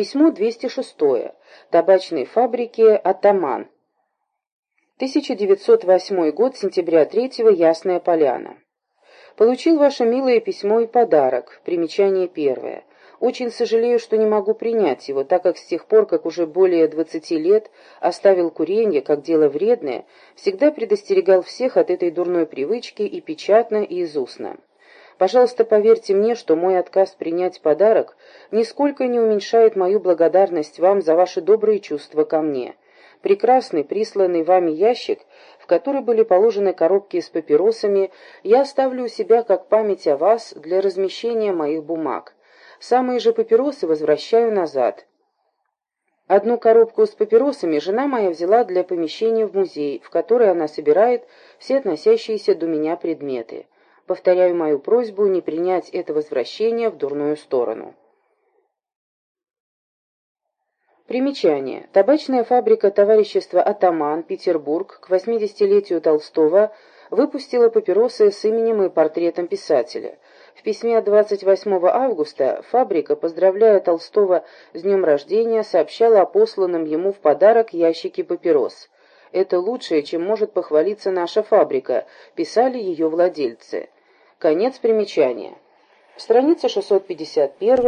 Письмо 206. Табачной фабрике «Атаман». 1908 год, сентября 3 Ясная Поляна. Получил ваше милое письмо и подарок. Примечание первое. Очень сожалею, что не могу принять его, так как с тех пор, как уже более 20 лет оставил курение как дело вредное, всегда предостерегал всех от этой дурной привычки и печатно, и из устно. Пожалуйста, поверьте мне, что мой отказ принять подарок нисколько не уменьшает мою благодарность вам за ваши добрые чувства ко мне. Прекрасный присланный вами ящик, в который были положены коробки с папиросами, я оставлю у себя как память о вас для размещения моих бумаг. Самые же папиросы возвращаю назад. Одну коробку с папиросами жена моя взяла для помещения в музей, в который она собирает все относящиеся до меня предметы. Повторяю мою просьбу не принять это возвращение в дурную сторону. Примечание. Табачная фабрика товарищества «Атаман», Петербург, к 80-летию Толстого выпустила папиросы с именем и портретом писателя. В письме от 28 августа фабрика, поздравляя Толстого с днем рождения, сообщала о посланном ему в подарок ящике папирос. «Это лучшее, чем может похвалиться наша фабрика», писали ее владельцы. Конец примечания. Страница 651